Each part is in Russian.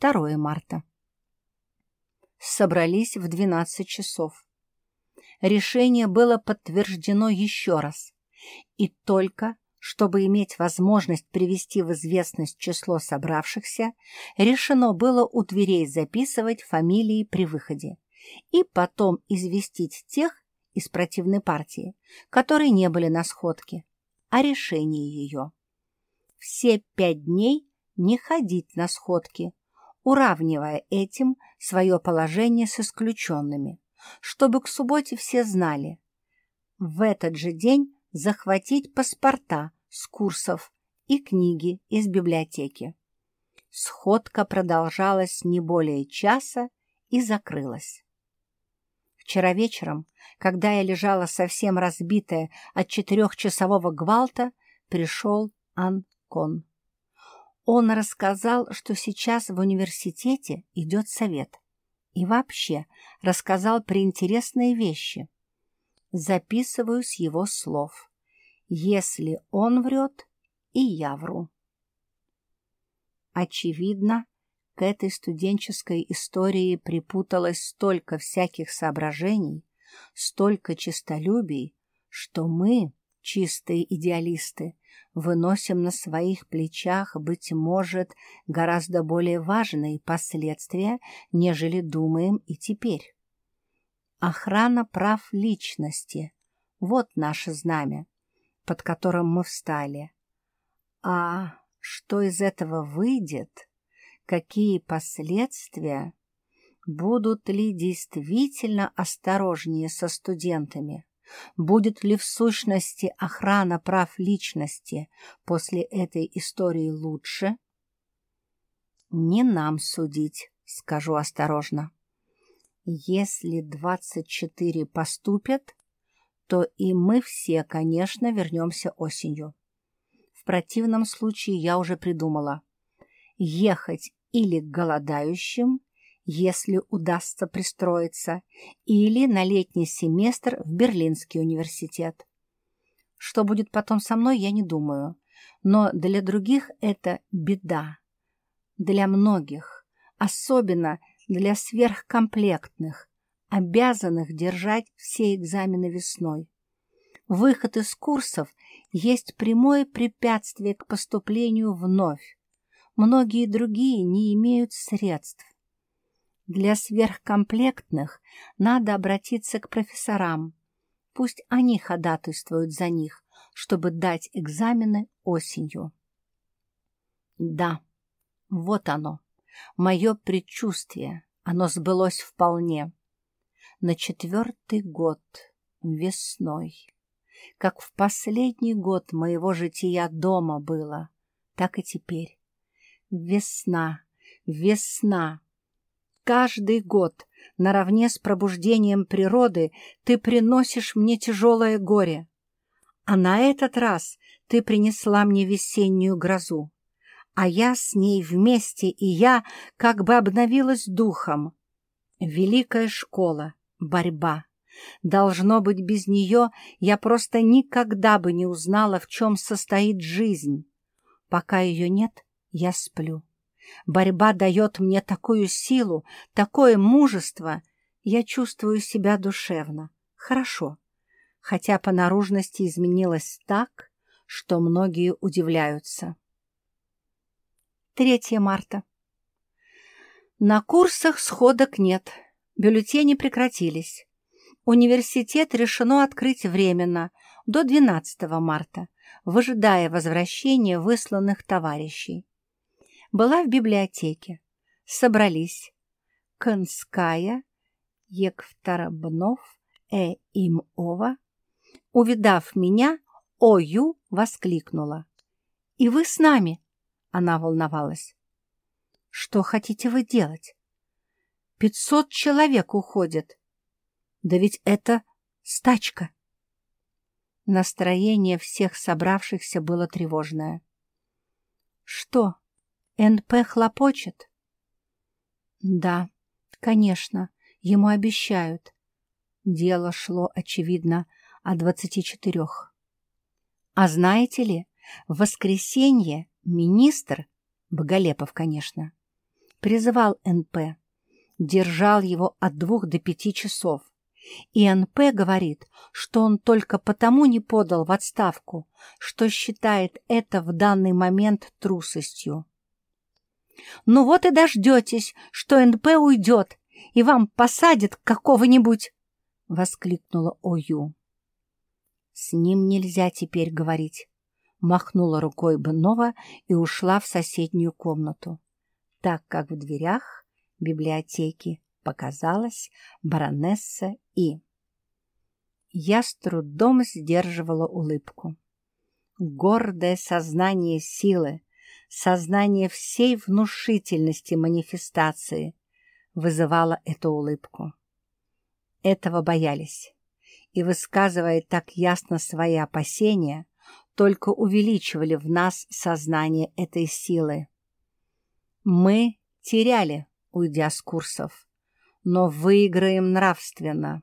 2 марта. Собрались в 12 часов. Решение было подтверждено еще раз. И только, чтобы иметь возможность привести в известность число собравшихся, решено было у дверей записывать фамилии при выходе и потом известить тех из противной партии, которые не были на сходке, о решении ее. Все пять дней не ходить на сходки, уравнивая этим свое положение с исключенными, чтобы к субботе все знали. В этот же день захватить паспорта с курсов и книги из библиотеки. Сходка продолжалась не более часа и закрылась. Вчера вечером, когда я лежала совсем разбитая от четырехчасового гвалта, пришел Анкон. Он рассказал, что сейчас в университете идет совет. И вообще рассказал приинтересные вещи. Записываю с его слов. Если он врет, и я вру. Очевидно, к этой студенческой истории припуталось столько всяких соображений, столько честолюбий, что мы, чистые идеалисты, выносим на своих плечах, быть может, гораздо более важные последствия, нежели думаем и теперь. Охрана прав личности — вот наше знамя, под которым мы встали. А что из этого выйдет, какие последствия, будут ли действительно осторожнее со студентами, Будет ли в сущности охрана прав личности после этой истории лучше? Не нам судить, скажу осторожно. Если 24 поступят, то и мы все, конечно, вернемся осенью. В противном случае я уже придумала. Ехать или голодающим, если удастся пристроиться, или на летний семестр в Берлинский университет. Что будет потом со мной, я не думаю, но для других это беда. Для многих, особенно для сверхкомплектных, обязанных держать все экзамены весной. Выход из курсов есть прямое препятствие к поступлению вновь. Многие другие не имеют средств. Для сверхкомплектных надо обратиться к профессорам. Пусть они ходатайствуют за них, чтобы дать экзамены осенью. Да, вот оно, мое предчувствие, оно сбылось вполне. На четвертый год, весной, как в последний год моего жития дома было, так и теперь. Весна, весна, Каждый год, наравне с пробуждением природы, ты приносишь мне тяжелое горе. А на этот раз ты принесла мне весеннюю грозу. А я с ней вместе, и я как бы обновилась духом. Великая школа, борьба. Должно быть, без нее я просто никогда бы не узнала, в чем состоит жизнь. Пока ее нет, я сплю. Борьба дает мне такую силу, такое мужество. Я чувствую себя душевно, хорошо, хотя по наружности изменилось так, что многие удивляются. 3 марта. На курсах сходок нет, бюллетени прекратились. Университет решено открыть временно, до 12 марта, выжидая возвращения высланных товарищей была в библиотеке. Собрались Конская, Еквторобнов, Э. Имова. Увидав меня, Ою воскликнула. «И вы с нами?» Она волновалась. «Что хотите вы делать? Пятьсот человек уходят. Да ведь это стачка!» Настроение всех собравшихся было тревожное. «Что, НП хлопочет? Да, конечно, ему обещают. Дело шло, очевидно, о двадцати четырех. А знаете ли, в воскресенье министр, Боголепов, конечно, призывал НП, держал его от двух до пяти часов. И НП говорит, что он только потому не подал в отставку, что считает это в данный момент трусостью. «Ну вот и дождетесь, что НП уйдет, и вам посадят какого-нибудь!» — воскликнула Ою. «С ним нельзя теперь говорить», — махнула рукой Бенова и ушла в соседнюю комнату, так как в дверях библиотеки показалась баронесса И. Я с трудом сдерживала улыбку. Гордое сознание силы, сознание всей внушительности манифестации вызывало эту улыбку. Этого боялись, и, высказывая так ясно свои опасения, только увеличивали в нас сознание этой силы. Мы теряли, уйдя с курсов, но выиграем нравственно.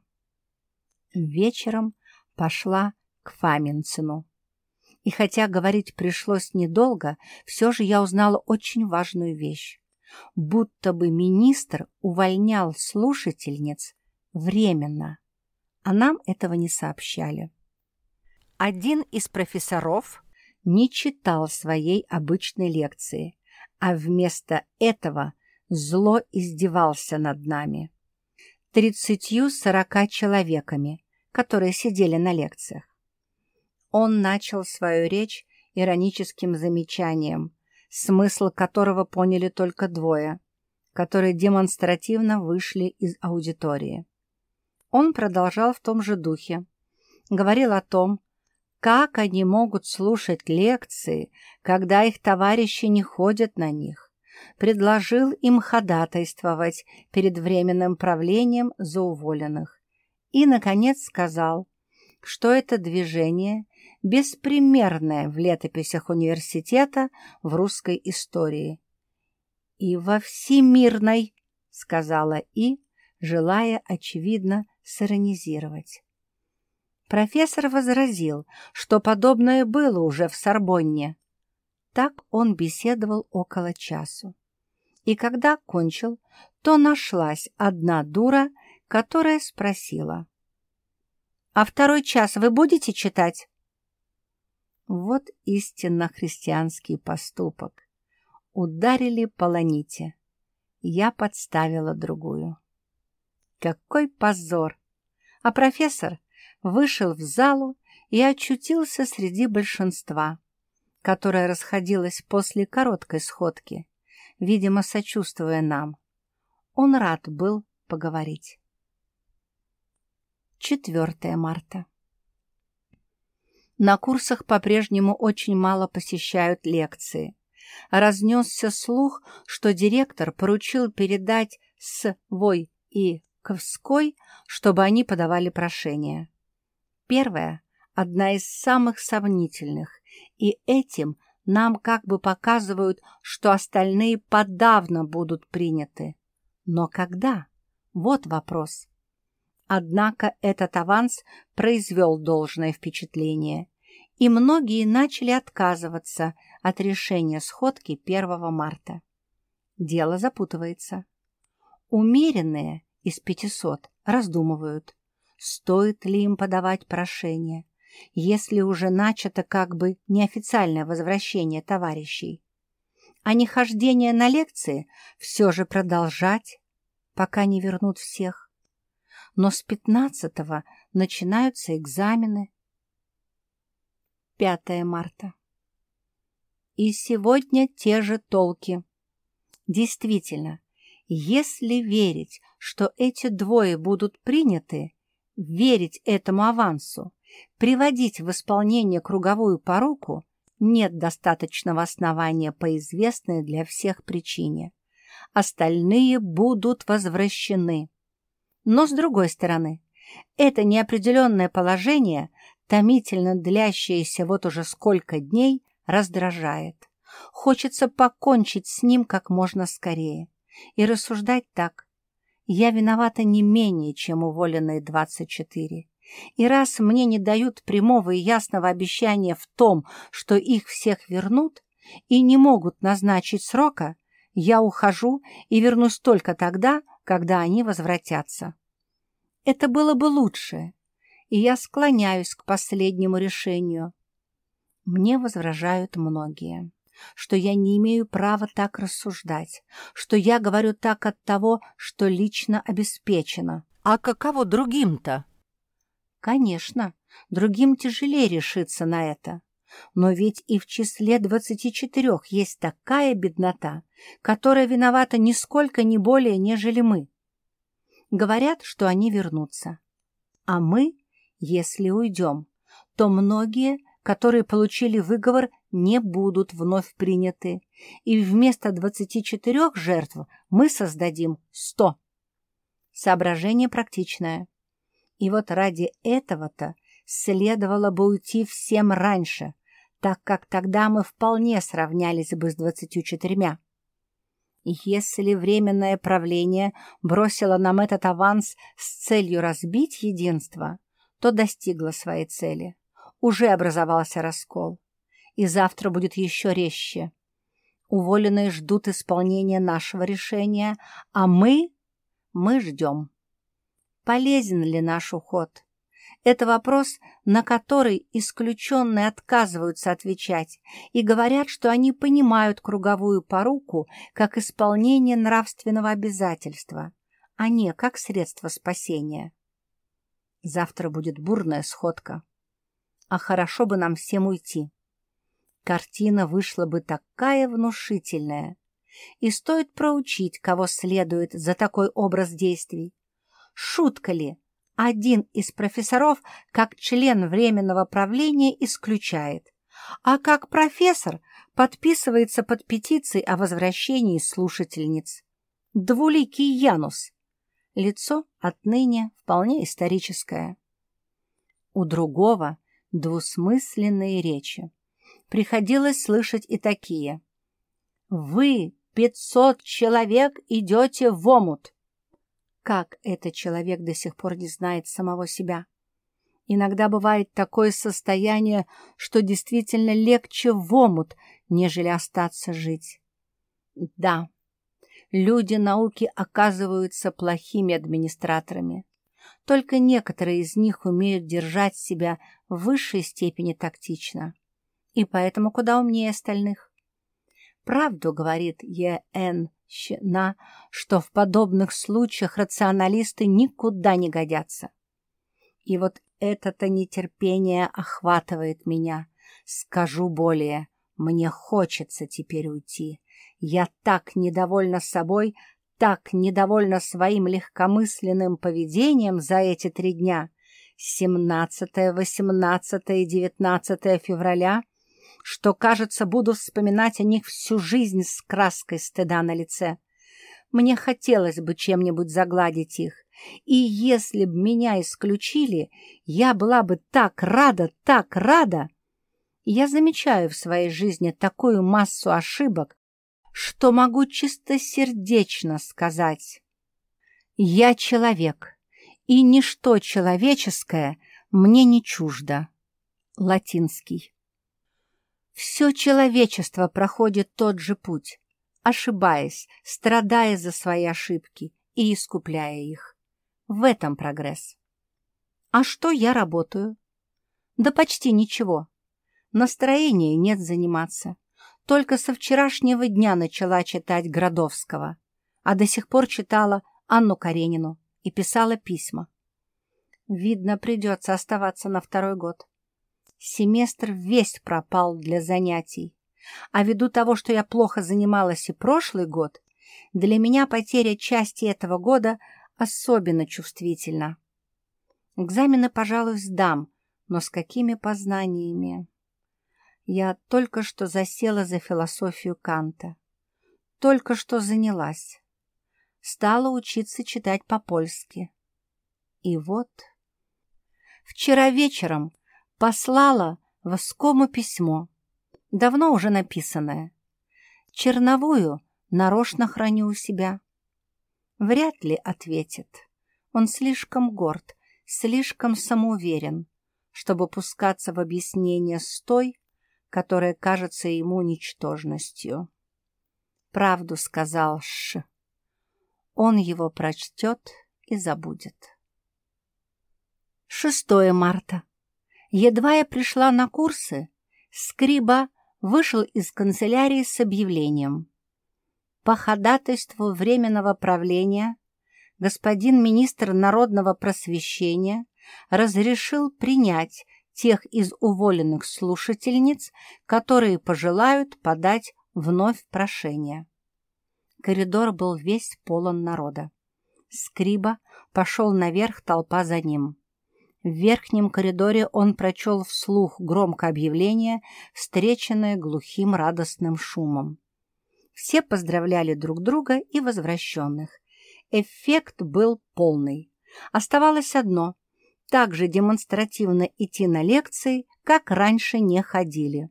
Вечером пошла к Фаминцину. И хотя говорить пришлось недолго, все же я узнала очень важную вещь. Будто бы министр увольнял слушательниц временно, а нам этого не сообщали. Один из профессоров не читал своей обычной лекции, а вместо этого зло издевался над нами. Тридцатью-сорока человеками, которые сидели на лекциях. Он начал свою речь ироническим замечанием, смысл которого поняли только двое, которые демонстративно вышли из аудитории. Он продолжал в том же духе. Говорил о том, как они могут слушать лекции, когда их товарищи не ходят на них предложил им ходатайствовать перед Временным правлением за уволенных и, наконец, сказал, что это движение беспримерное в летописях университета в русской истории. «И во всемирной», — сказала И, желая, очевидно, сиронизировать. Профессор возразил, что подобное было уже в Сорбонне, так он беседовал около часу. И когда кончил, то нашлась одна дура, которая спросила. «А второй час вы будете читать?» Вот истинно христианский поступок. Ударили по ланите. Я подставила другую. Какой позор! А профессор вышел в залу и очутился среди большинства которая расходилась после короткой сходки, видимо, сочувствуя нам. Он рад был поговорить. 4 марта. На курсах по-прежнему очень мало посещают лекции. Разнесся слух, что директор поручил передать свой и Ковской, чтобы они подавали прошение. Первая — одна из самых сомнительных, и этим нам как бы показывают, что остальные подавно будут приняты. Но когда? Вот вопрос. Однако этот аванс произвел должное впечатление, и многие начали отказываться от решения сходки 1 марта. Дело запутывается. Умеренные из 500 раздумывают, стоит ли им подавать прошение, если уже начато как бы неофициальное возвращение товарищей. А не хождение на лекции все же продолжать, пока не вернут всех. Но с пятнадцатого начинаются экзамены. 5 марта. И сегодня те же толки. Действительно, если верить, что эти двое будут приняты, верить этому авансу, приводить в исполнение круговую поруку нет достаточного основания по известной для всех причине. Остальные будут возвращены. Но, с другой стороны, это неопределенное положение, томительно длящееся вот уже сколько дней, раздражает. Хочется покончить с ним как можно скорее и рассуждать так. Я виновата не менее, чем уволенные 24. И раз мне не дают прямого и ясного обещания в том, что их всех вернут, и не могут назначить срока, Я ухожу и вернусь только тогда, когда они возвратятся. Это было бы лучше, и я склоняюсь к последнему решению. Мне возражают многие, что я не имею права так рассуждать, что я говорю так от того, что лично обеспечено. А каково другим-то? Конечно, другим тяжелее решиться на это. Но ведь и в числе двадцати четырех есть такая беднота, которая виновата нисколько не более, нежели мы. Говорят, что они вернутся. А мы, если уйдем, то многие, которые получили выговор, не будут вновь приняты, и вместо двадцати четырех жертв мы создадим сто. Соображение практичное. И вот ради этого-то следовало бы уйти всем раньше, так как тогда мы вполне сравнялись бы с двадцатью четырьмя. Если Временное правление бросило нам этот аванс с целью разбить единство, то достигло своей цели. Уже образовался раскол. И завтра будет еще резче. Уволенные ждут исполнения нашего решения, а мы... мы ждем. Полезен ли наш уход? Это вопрос, на который исключенные отказываются отвечать и говорят, что они понимают круговую поруку как исполнение нравственного обязательства, а не как средство спасения. Завтра будет бурная сходка. А хорошо бы нам всем уйти. Картина вышла бы такая внушительная. И стоит проучить, кого следует за такой образ действий. Шутка ли, один из профессоров как член Временного правления исключает, а как профессор подписывается под петицией о возвращении слушательниц. Двуликий Янус. Лицо отныне вполне историческое. У другого двусмысленные речи. Приходилось слышать и такие. «Вы, пятьсот человек, идете в омут!» Как этот человек до сих пор не знает самого себя? Иногда бывает такое состояние, что действительно легче в омут, нежели остаться жить. Да, люди науки оказываются плохими администраторами. Только некоторые из них умеют держать себя в высшей степени тактично, и поэтому куда умнее остальных. Правду говорит Е.Н щена, что в подобных случаях рационалисты никуда не годятся. И вот это-то нетерпение охватывает меня. Скажу более, мне хочется теперь уйти. Я так недовольна собой, так недовольна своим легкомысленным поведением за эти три дня. 17, 18 и 19 февраля — что, кажется, буду вспоминать о них всю жизнь с краской стыда на лице. Мне хотелось бы чем-нибудь загладить их, и если б меня исключили, я была бы так рада, так рада. Я замечаю в своей жизни такую массу ошибок, что могу чистосердечно сказать. Я человек, и ничто человеческое мне не чуждо. Латинский. Все человечество проходит тот же путь, ошибаясь, страдая за свои ошибки и искупляя их. В этом прогресс. А что я работаю? Да почти ничего. Настроения нет заниматься. Только со вчерашнего дня начала читать Градовского, а до сих пор читала Анну Каренину и писала письма. Видно, придется оставаться на второй год. Семестр весь пропал для занятий. А ввиду того, что я плохо занималась и прошлый год, для меня потеря части этого года особенно чувствительна. Экзамены, пожалуй, сдам, но с какими познаниями? Я только что засела за философию Канта. Только что занялась. Стала учиться читать по-польски. И вот... Вчера вечером Послала Воскому письмо, давно уже написанное. Черновую нарочно храню у себя. Вряд ли ответит. Он слишком горд, слишком самоуверен, чтобы пускаться в объяснение с той, которая кажется ему ничтожностью. вправду сказал «ш». Он его прочтет и забудет. 6 марта. Едва я пришла на курсы, Скриба вышел из канцелярии с объявлением. По ходатайству Временного правления господин министр народного просвещения разрешил принять тех из уволенных слушательниц, которые пожелают подать вновь прошение. Коридор был весь полон народа. Скриба пошел наверх, толпа за ним. В верхнем коридоре он прочел вслух громко объявление, встреченное глухим радостным шумом. Все поздравляли друг друга и возвращенных. Эффект был полный. Оставалось одно — также демонстративно идти на лекции, как раньше не ходили.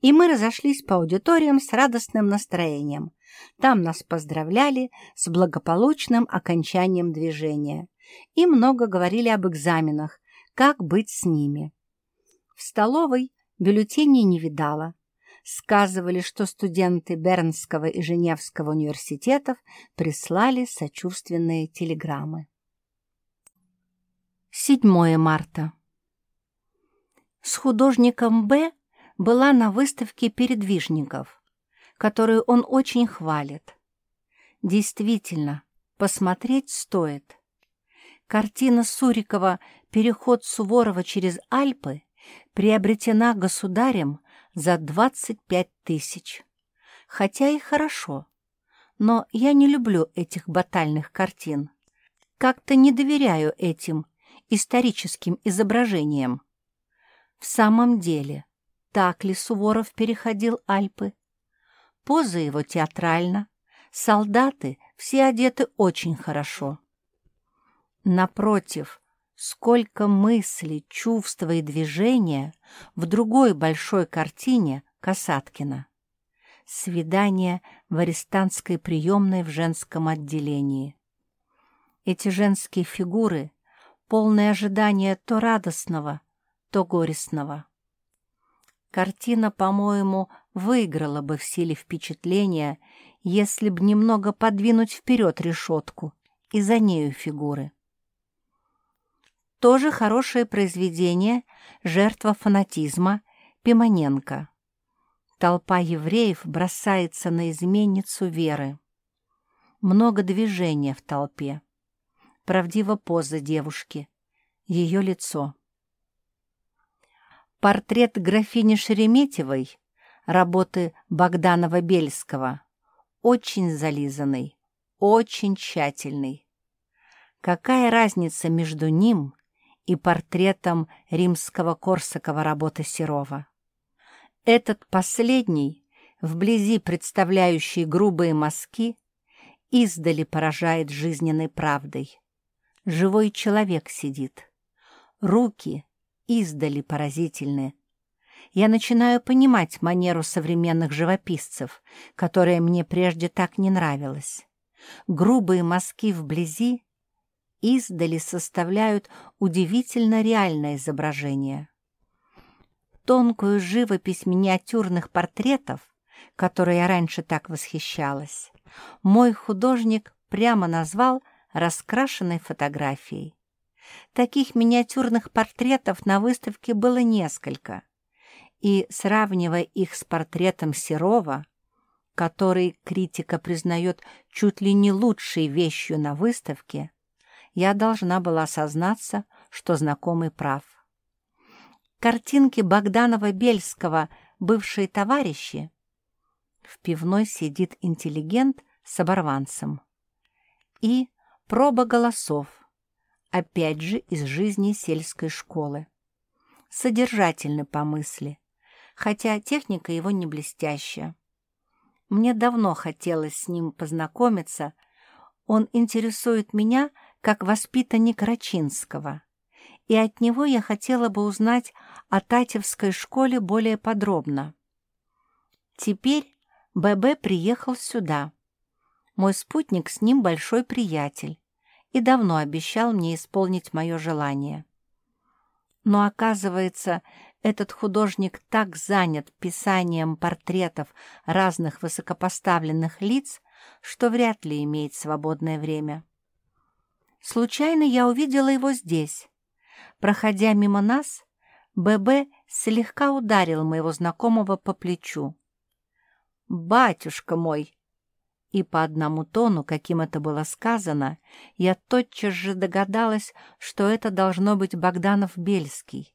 И мы разошлись по аудиториям с радостным настроением. Там нас поздравляли с благополучным окончанием движения и много говорили об экзаменах, как быть с ними. В столовой бюллетеней не видала. Сказывали, что студенты Бернского и Женевского университетов прислали сочувственные телеграммы. 7 марта. С художником Б была на выставке передвижников, которую он очень хвалит. Действительно, посмотреть стоит. Картина Сурикова «Переход Суворова через Альпы» приобретена государем за 25 тысяч. Хотя и хорошо, но я не люблю этих батальных картин. Как-то не доверяю этим историческим изображениям. В самом деле, так ли Суворов переходил Альпы? Поза его театральна, солдаты все одеты очень хорошо. Напротив, сколько мыслей, чувства и движения в другой большой картине Касаткина. Свидание в арестантской приемной в женском отделении. Эти женские фигуры — полное ожидание то радостного, то горестного. Картина, по-моему, выиграла бы в силе впечатления, если б немного подвинуть вперед решетку и за нею фигуры. Тоже хорошее произведение «Жертва фанатизма» Пимоненко. Толпа евреев бросается на изменницу веры. Много движения в толпе. Правдива поза девушки. Ее лицо. Портрет графини Шереметьевой, работы Богданова-Бельского, очень зализанный, очень тщательный. Какая разница между ним и портретом римского Корсакова работы Серова. Этот последний, вблизи представляющий грубые мазки, издали поражает жизненной правдой. Живой человек сидит. Руки издали поразительны. Я начинаю понимать манеру современных живописцев, которая мне прежде так не нравилась. Грубые мазки вблизи издали составляют удивительно реальное изображение. Тонкую живопись миниатюрных портретов, которой я раньше так восхищалась, мой художник прямо назвал раскрашенной фотографией. Таких миниатюрных портретов на выставке было несколько, и, сравнивая их с портретом Серова, который критика признает чуть ли не лучшей вещью на выставке, я должна была сознаться, что знакомый прав. Картинки Богданова-Бельского «Бывшие товарищи» в пивной сидит интеллигент с оборванцем. И проба голосов, опять же из жизни сельской школы. Содержательны по мысли, хотя техника его не блестящая. Мне давно хотелось с ним познакомиться, он интересует меня как воспитанник Рачинского, и от него я хотела бы узнать о Татевской школе более подробно. Теперь ББ приехал сюда. Мой спутник с ним большой приятель и давно обещал мне исполнить мое желание. Но, оказывается, Этот художник так занят писанием портретов разных высокопоставленных лиц, что вряд ли имеет свободное время. Случайно я увидела его здесь. Проходя мимо нас, ББ слегка ударил моего знакомого по плечу. «Батюшка мой!» И по одному тону, каким это было сказано, я тотчас же догадалась, что это должно быть Богданов-Бельский.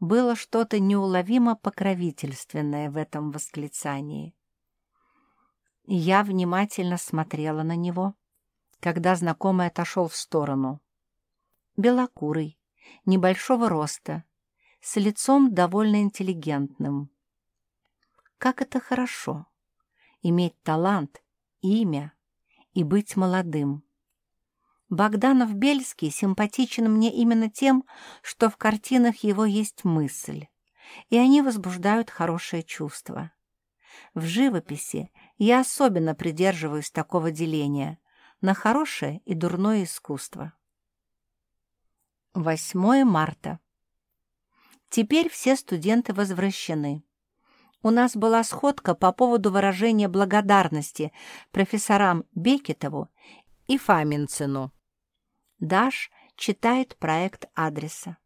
Было что-то неуловимо покровительственное в этом восклицании. Я внимательно смотрела на него, когда знакомый отошел в сторону. Белокурый, небольшого роста, с лицом довольно интеллигентным. Как это хорошо — иметь талант, имя и быть молодым. Богданов-Бельский симпатичен мне именно тем, что в картинах его есть мысль, и они возбуждают хорошее чувство. В живописи я особенно придерживаюсь такого деления на хорошее и дурное искусство. 8 марта. Теперь все студенты возвращены. У нас была сходка по поводу выражения благодарности профессорам Бекетову и Фаминцину. Даш читает проект адреса.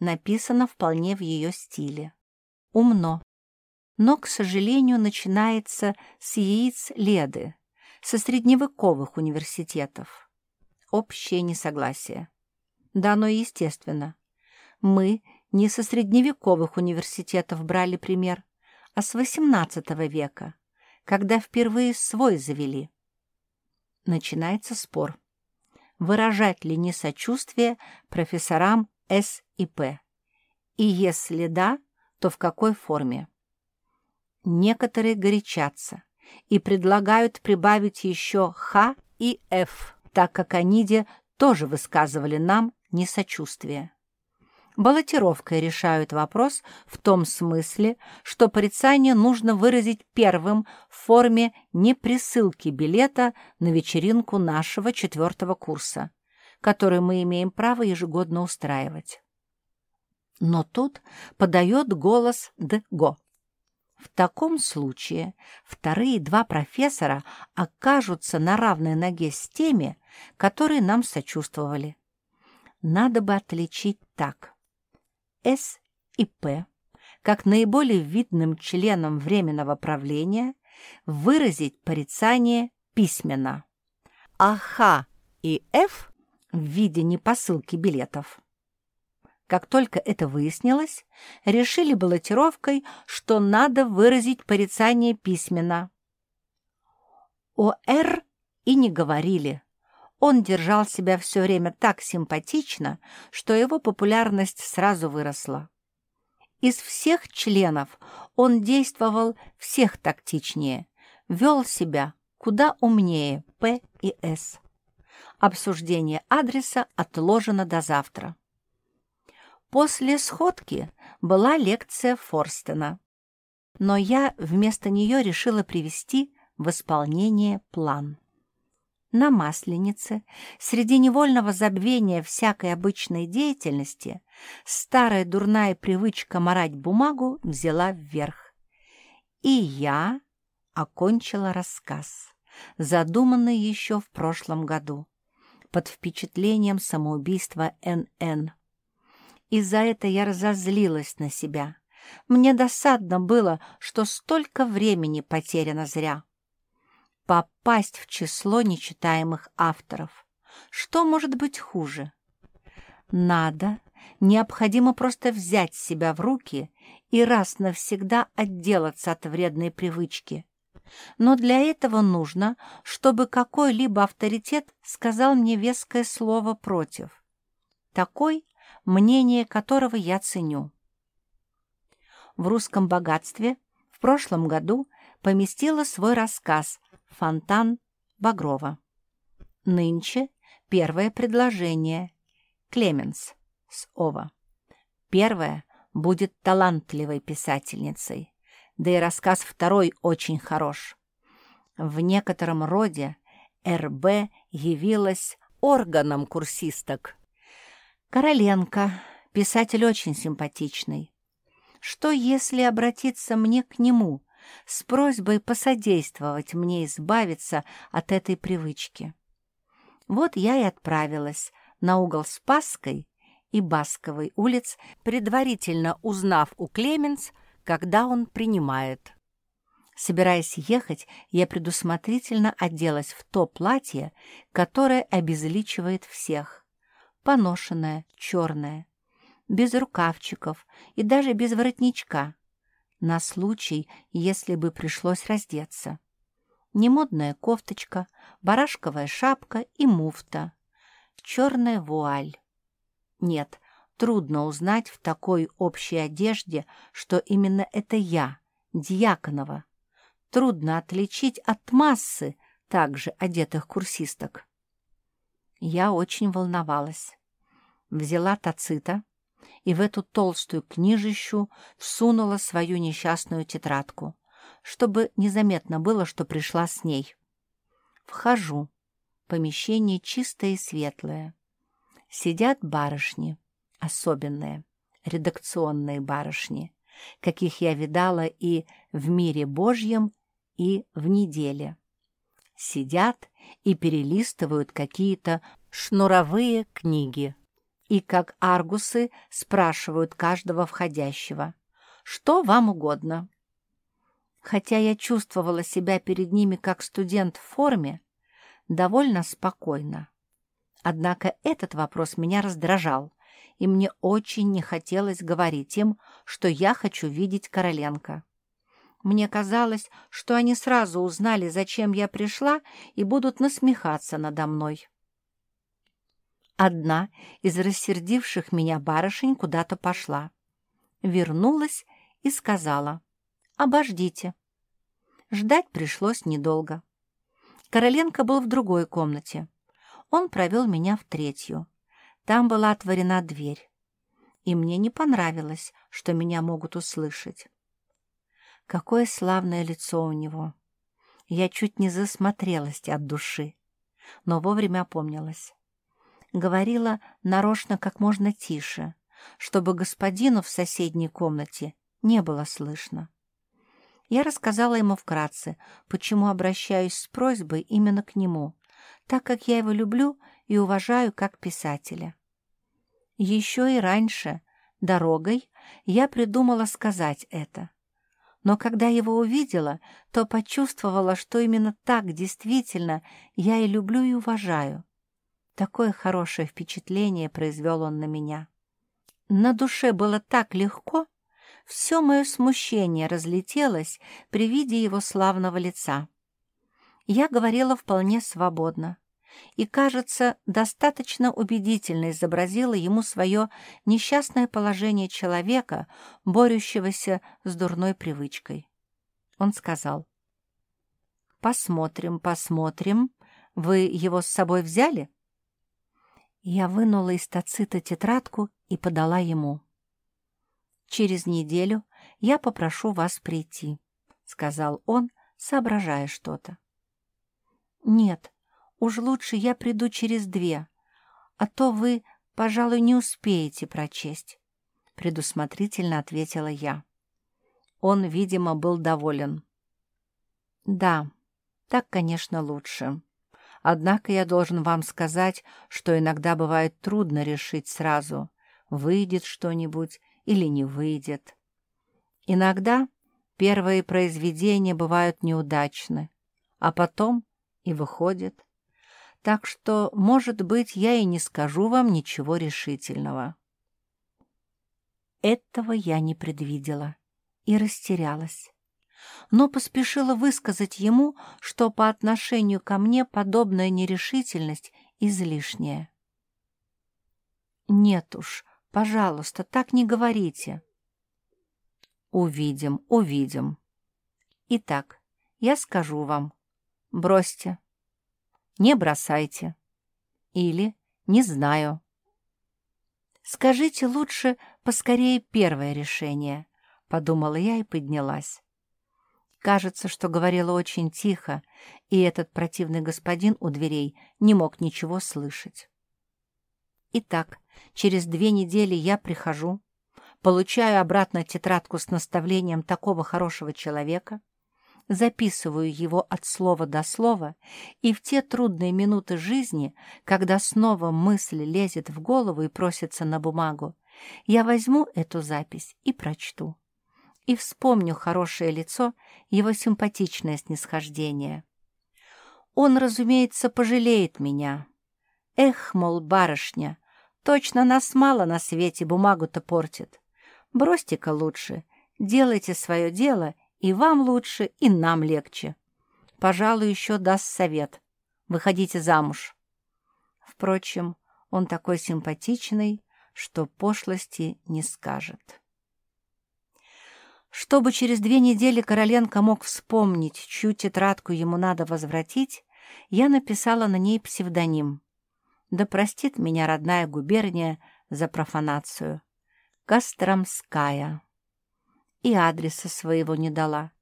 Написано вполне в ее стиле. Умно. Но, к сожалению, начинается с яиц Леды, со средневековых университетов. Общее несогласие. Да, оно естественно. Мы не со средневековых университетов брали пример, а с XVIII века, когда впервые свой завели. Начинается спор. Выражать ли несочувствие профессорам С и П? И если да, то в какой форме? Некоторые горячатся и предлагают прибавить еще Х и Ф, так как они тоже высказывали нам несочувствие баллотировкой решают вопрос в том смысле, что порицание нужно выразить первым в форме неприсылки билета на вечеринку нашего четвертого курса, который мы имеем право ежегодно устраивать. Но тут подает голос Дго. В таком случае вторые два профессора окажутся на равной ноге с теми, которые нам сочувствовали. Надо бы отличить так. С и П, как наиболее видным членам Временного правления, выразить порицание письменно, а Х и Ф в виде непосылки билетов. Как только это выяснилось, решили баллотировкой, что надо выразить порицание письменно. О Р и не говорили, он держал себя все время так симпатично, что его популярность сразу выросла. Из всех членов он действовал всех тактичнее, вел себя куда умнее П и С. Обсуждение адреса отложено до завтра. После сходки была лекция Форстена, но я вместо нее решила привести в исполнение план на Масленице, среди невольного забвения всякой обычной деятельности, старая дурная привычка морать бумагу взяла вверх. И я окончила рассказ, задуманный еще в прошлом году, под впечатлением самоубийства Н.Н. И за это я разозлилась на себя. Мне досадно было, что столько времени потеряно зря попасть в число нечитаемых авторов. Что может быть хуже? Надо, необходимо просто взять себя в руки и раз навсегда отделаться от вредной привычки. Но для этого нужно, чтобы какой-либо авторитет сказал мне веское слово против. Такой, мнение которого я ценю. В «Русском богатстве» в прошлом году поместила свой рассказ Фонтан Багрова. Нынче первое предложение. Клеменс с Ова. Первое будет талантливой писательницей, да и рассказ второй очень хорош. В некотором роде РБ явилась органом курсисток. Короленко, писатель очень симпатичный. Что, если обратиться мне к нему с просьбой посодействовать мне избавиться от этой привычки? Вот я и отправилась на угол Спасской и Басковой улиц, предварительно узнав у Клеменс, когда он принимает. Собираясь ехать, я предусмотрительно оделась в то платье, которое обезличивает всех. Поношенное, черное, без рукавчиков и даже без воротничка, на случай, если бы пришлось раздеться. Немодная кофточка, барашковая шапка и муфта, черная вуаль. Нет, трудно узнать в такой общей одежде, что именно это я, Дьяконова, трудно отличить от массы также одетых курсисток. Я очень волновалась. Взяла тацита и в эту толстую книжищу всунула свою несчастную тетрадку, чтобы незаметно было, что пришла с ней. Вхожу. Помещение чистое и светлое. Сидят барышни, особенные, редакционные барышни, каких я видала и в мире Божьем, и в неделе. Сидят и перелистывают какие-то шнуровые книги. И как аргусы спрашивают каждого входящего, что вам угодно. Хотя я чувствовала себя перед ними как студент в форме, довольно спокойно. Однако этот вопрос меня раздражал, и мне очень не хотелось говорить им, что я хочу видеть Короленко. Мне казалось, что они сразу узнали, зачем я пришла, и будут насмехаться надо мной. Одна из рассердивших меня барышень куда-то пошла. Вернулась и сказала «Обождите». Ждать пришлось недолго. Короленко был в другой комнате. Он провел меня в третью. Там была отворена дверь. И мне не понравилось, что меня могут услышать. Какое славное лицо у него! Я чуть не засмотрелась от души, но вовремя опомнилась. Говорила нарочно как можно тише, чтобы господину в соседней комнате не было слышно. Я рассказала ему вкратце, почему обращаюсь с просьбой именно к нему, так как я его люблю и уважаю как писателя. Еще и раньше, дорогой, я придумала сказать это, но когда его увидела, то почувствовала, что именно так действительно я и люблю и уважаю. Такое хорошее впечатление произвел он на меня. На душе было так легко, все мое смущение разлетелось при виде его славного лица. Я говорила вполне свободно и, кажется, достаточно убедительно изобразила ему свое несчастное положение человека, борющегося с дурной привычкой. Он сказал, «Посмотрим, посмотрим. Вы его с собой взяли?» Я вынула из тацита тетрадку и подала ему. «Через неделю я попрошу вас прийти», — сказал он, соображая что-то. «Нет, Уж лучше я приду через две, а то вы, пожалуй, не успеете прочесть», — предусмотрительно ответила я. Он, видимо, был доволен. «Да, так, конечно, лучше. Однако я должен вам сказать, что иногда бывает трудно решить сразу, выйдет что-нибудь или не выйдет. Иногда первые произведения бывают неудачны, а потом и выходят. Так что, может быть, я и не скажу вам ничего решительного. Этого я не предвидела и растерялась, но поспешила высказать ему, что по отношению ко мне подобная нерешительность излишняя. «Нет уж, пожалуйста, так не говорите». «Увидим, увидим. Итак, я скажу вам. Бросьте, не бросайте. Или не знаю. Скажите лучше поскорее первое решение, подумала я и поднялась. Кажется, что говорила очень тихо, и этот противный господин у дверей не мог ничего слышать. Итак, через две недели я прихожу, получаю обратно тетрадку с наставлением такого хорошего человека, записываю его от слова до слова, и в те трудные минуты жизни, когда снова мысль лезет в голову и просится на бумагу, я возьму эту запись и прочту. И вспомню хорошее лицо, его симпатичное снисхождение. Он, разумеется, пожалеет меня. Эх, мол, барышня, точно нас мало на свете бумагу-то портит. Бросьте-ка лучше, делайте свое дело, и вам лучше, и нам легче. Пожалуй, еще даст совет. Выходите замуж. Впрочем, он такой симпатичный, что пошлости не скажет. Чтобы через две недели Короленко мог вспомнить, чью тетрадку ему надо возвратить, я написала на ней псевдоним. Да простит меня родная губерния за профанацию. Костромская. И адреса своего не дала.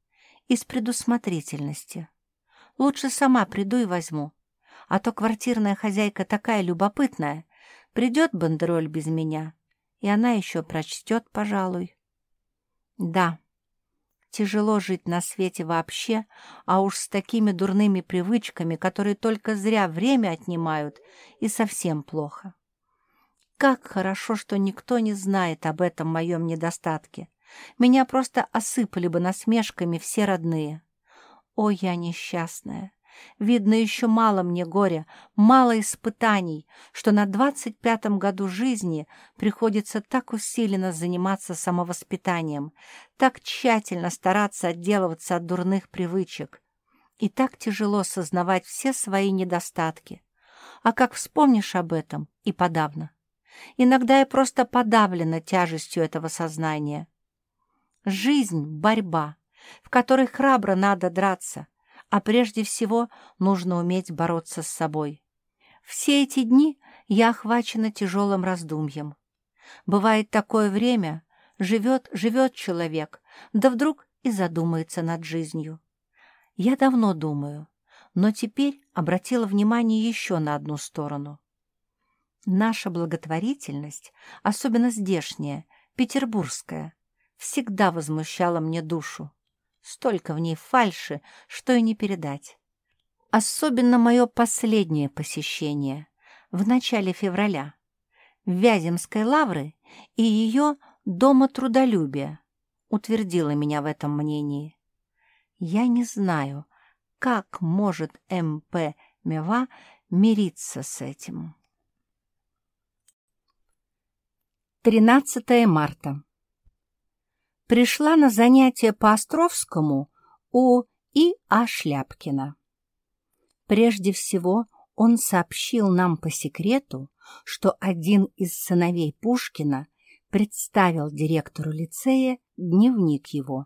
Из предусмотрительности. Лучше сама приду и возьму. А то квартирная хозяйка такая любопытная. Придет бандероль без меня, и она еще прочтет, пожалуй. Да, тяжело жить на свете вообще, а уж с такими дурными привычками, которые только зря время отнимают, и совсем плохо. Как хорошо, что никто не знает об этом моем недостатке. Меня просто осыпали бы насмешками все родные. О, я несчастная! Видно, еще мало мне горя, мало испытаний, что на двадцать пятом году жизни приходится так усиленно заниматься самовоспитанием, так тщательно стараться отделываться от дурных привычек, и так тяжело сознавать все свои недостатки. А как вспомнишь об этом, и подавно. Иногда я просто подавлена тяжестью этого сознания. Жизнь — борьба, в которой храбро надо драться, а прежде всего нужно уметь бороться с собой. Все эти дни я охвачена тяжелым раздумьем. Бывает такое время, живет, живет человек, да вдруг и задумается над жизнью. Я давно думаю, но теперь обратила внимание еще на одну сторону. Наша благотворительность, особенно здешняя, петербургская, всегда возмущала мне душу. Столько в ней фальши, что и не передать. Особенно мое последнее посещение в начале февраля Вяземской лавры и ее Дома трудолюбия утвердила меня в этом мнении. Я не знаю, как может М.П. Мева мириться с этим. 13 марта. Пришла на занятие по Островскому у И.А. Шляпкина. Прежде всего он сообщил нам по секрету, что один из сыновей Пушкина представил директору лицея дневник его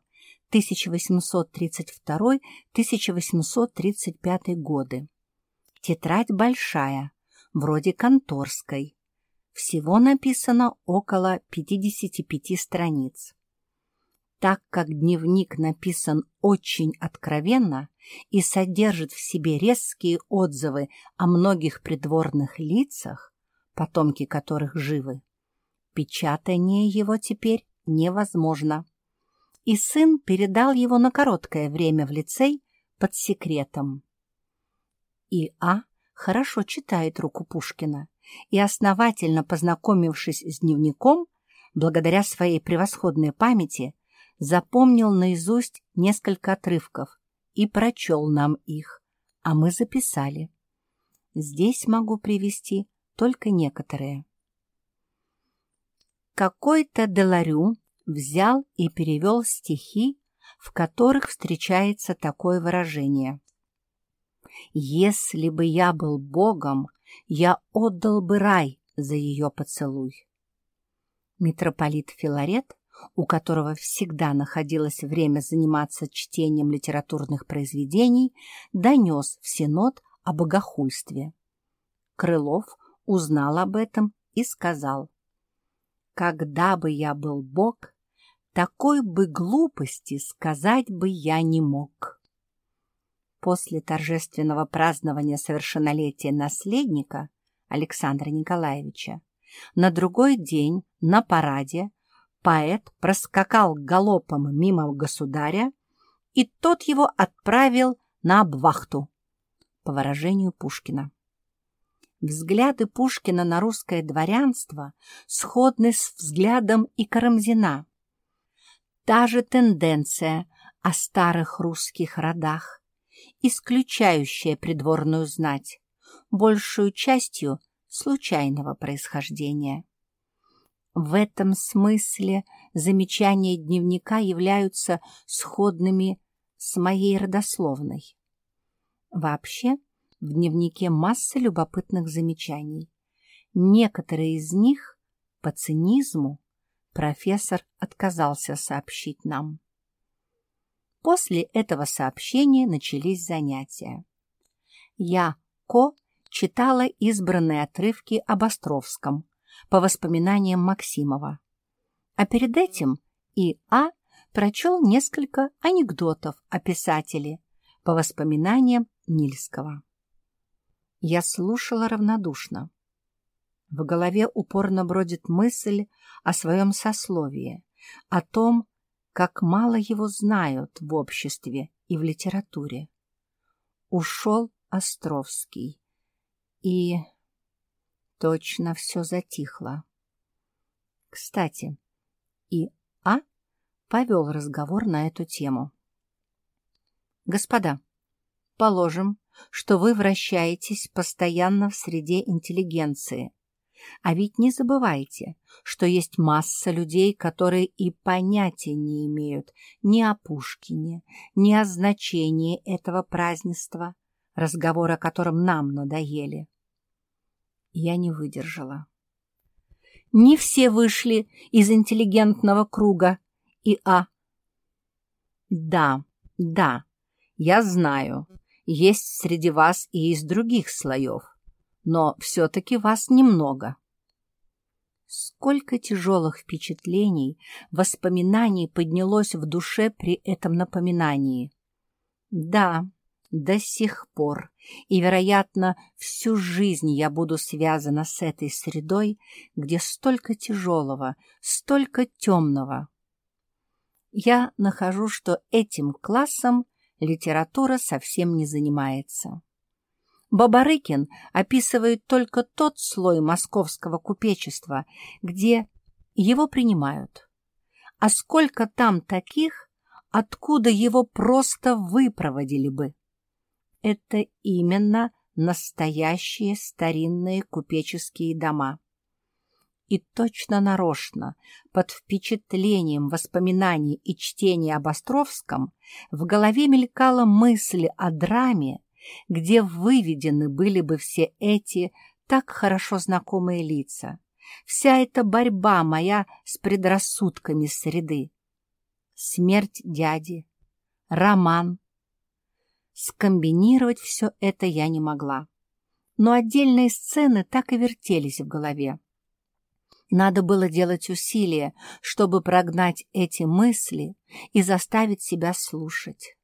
1832-1835 годы. Тетрадь большая, вроде конторской, всего написано около 55 страниц. Так как дневник написан очень откровенно и содержит в себе резкие отзывы о многих придворных лицах, потомки которых живы, печатание его теперь невозможно. И сын передал его на короткое время в лицей под секретом. И А хорошо читает руку Пушкина и, основательно познакомившись с дневником, благодаря своей превосходной памяти, запомнил наизусть несколько отрывков и прочел нам их, а мы записали. Здесь могу привести только некоторые. Какой-то Деларю взял и перевел стихи, в которых встречается такое выражение. «Если бы я был Богом, я отдал бы рай за ее поцелуй. Митрополит Филарет, у которого всегда находилось время заниматься чтением литературных произведений, донес в Синод о богохульстве. Крылов узнал об этом и сказал, «Когда бы я был бог, такой бы глупости сказать бы я не мог» после торжественного празднования совершеннолетия наследника Александра Николаевича на другой день на параде поэт проскакал галопом мимо государя, и тот его отправил на обвахту, по выражению Пушкина. Взгляды Пушкина на русское дворянство сходны с взглядом и Карамзина. Та же тенденция о старых русских родах, исключающая придворную знать, большую частью случайного происхождения. В этом смысле замечания дневника являются сходными с моей родословной. Вообще, в дневнике масса любопытных замечаний. Некоторые из них по цинизму профессор отказался сообщить нам. После этого сообщения начались занятия. Я, Ко, читала избранные отрывки об Островском по воспоминаниям Максимова. А перед этим и А прочел несколько анекдотов о писателе по воспоминаниям Нильского. Я слушала равнодушно. В голове упорно бродит мысль о своем сословии, о том, как мало его знают в обществе и в литературе. Ушел Островский, и точно все затихло. Кстати, и А повел разговор на эту тему. «Господа, положим, что вы вращаетесь постоянно в среде интеллигенции. А ведь не забывайте, что есть масса людей, которые и понятия не имеют ни о Пушкине, ни о значении этого празднества, разговор о котором нам надоели. Я не выдержала. Не все вышли из интеллигентного круга и А. Да, да, я знаю, есть среди вас и из других слоев, но все-таки вас немного. Сколько тяжелых впечатлений, воспоминаний поднялось в душе при этом напоминании. Да, до сих пор, и, вероятно, всю жизнь я буду связана с этой средой, где столько тяжелого, столько темного. Я нахожу, что этим классом литература совсем не занимается. Бабарыкин описывает только тот слой московского купечества, где его принимают. А сколько там таких, откуда его просто выпроводили бы? Это именно настоящие старинные купеческие дома и точно нарочно, под впечатлением воспоминаний и чтения об Островском, в голове мелькала мысль о драме, где выведены были бы все эти так хорошо знакомые лица, вся эта борьба моя с предрассудками среды. Смерть дяди, роман. Скомбинировать все это я не могла, но отдельные сцены так и вертелись в голове. Надо было делать усилия, чтобы прогнать эти мысли и заставить себя слушать.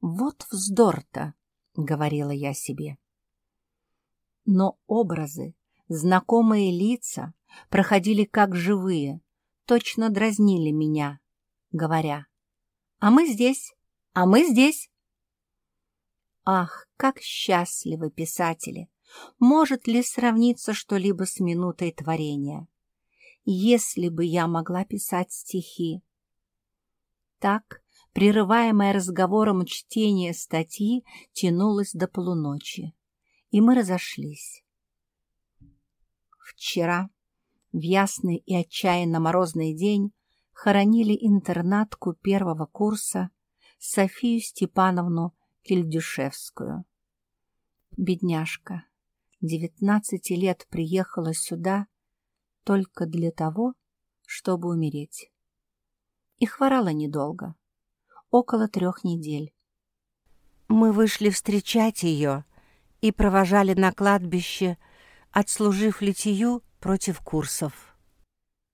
«Вот вздор-то!» — говорила я себе. Но образы, знакомые лица проходили как живые, точно дразнили меня, говоря «А мы здесь, а мы здесь». Ах, как счастливы писатели! Может ли сравниться что-либо с минутой творения? Если бы я могла писать стихи. Так, прерываемое разговором чтение статьи тянулось до полуночи, и мы разошлись. Вчера, в ясный и отчаянно морозный день, хоронили интернатку первого курса Софию Степановну Кильдюшевскую. Бедняжка, девятнадцати лет приехала сюда только для того, чтобы умереть. И хворала недолго, около трех недель. Мы вышли встречать ее и провожали на кладбище, отслужив литию против курсов.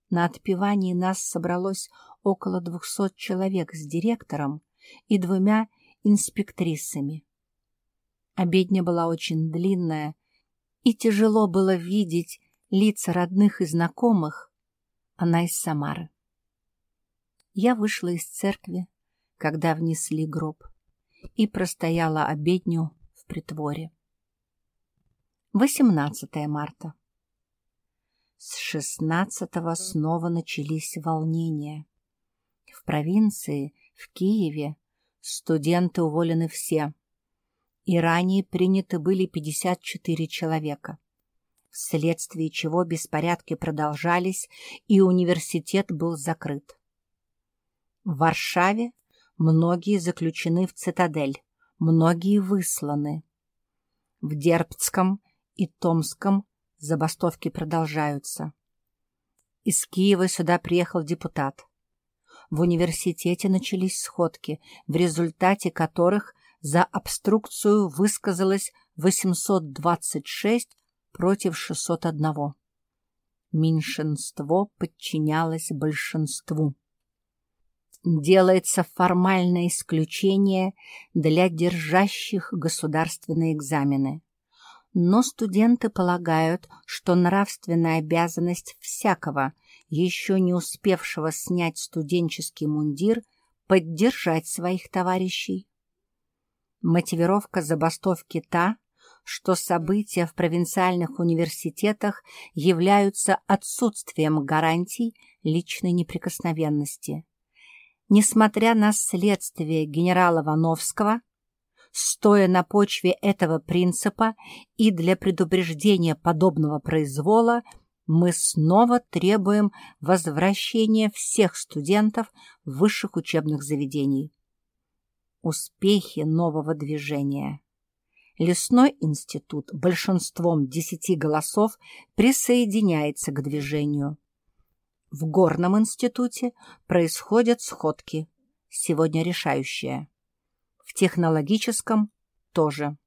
На отпевании нас собралось около двухсот человек с директором и двумя инспектрисами. Обедня была очень длинная и тяжело было видеть лица родных и знакомых. Она из Самары. Я вышла из церкви, когда внесли гроб, и простояла обедню в притворе. 18 марта. С 16-го снова начались волнения. В провинции, в Киеве, студенты уволены все, и ранее приняты были 54 человека, вследствие чего беспорядки продолжались, и университет был закрыт. В Варшаве многие заключены в цитадель, многие высланы. В Дербцком и Томском забастовки продолжаются. Из Киева сюда приехал депутат. В университете начались сходки, в результате которых за обструкцию высказалось 826 против 601. Меньшинство подчинялось большинству. Делается формальное исключение для держащих государственные экзамены но студенты полагают, что нравственная обязанность всякого, еще не успевшего снять студенческий мундир, поддержать своих товарищей. Мотивировка забастовки та, что события в провинциальных университетах являются отсутствием гарантий личной неприкосновенности. Несмотря на следствие генерала Вановского, Стоя на почве этого принципа и для предупреждения подобного произвола, мы снова требуем возвращения всех студентов высших учебных заведений. Успехи нового движения. Лесной институт большинством десяти голосов присоединяется к движению. В Горном институте происходят сходки, сегодня решающие в технологическом тоже.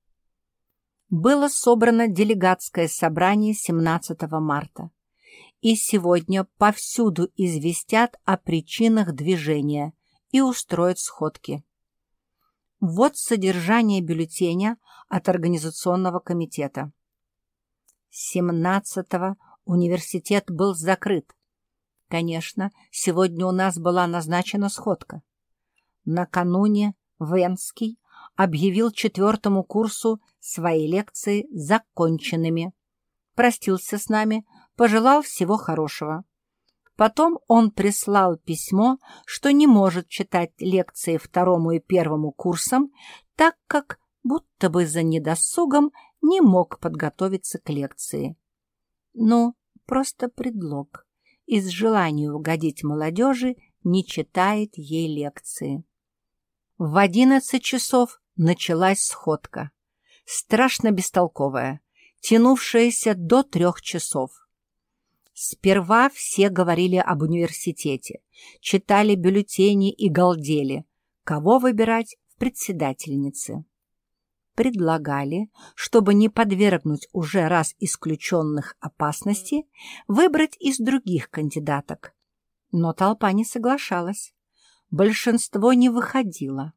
Было собрано делегатское собрание 17 марта, и сегодня повсюду известят о причинах движения и устроят сходки. Вот содержание бюллетеня от Организационного комитета. 17-го университет был закрыт. Конечно, сегодня у нас была назначена сходка. Накануне Венский объявил четвертому курсу свои лекции законченными. Простился с нами, пожелал всего хорошего. Потом он прислал письмо, что не может читать лекции второму и первому курсам, так как будто бы за недосугом не мог подготовиться к лекции. Ну, просто предлог. Из желания угодить молодежи не читает ей лекции. В одиннадцать часов началась сходка, страшно бестолковая, тянувшаяся до трех часов. Сперва все говорили об университете, читали бюллетени и галдели, кого выбирать в председательнице. Предлагали, чтобы не подвергнуть уже раз исключенных опасности, выбрать из других кандидаток. Но толпа не соглашалась большинство не выходило.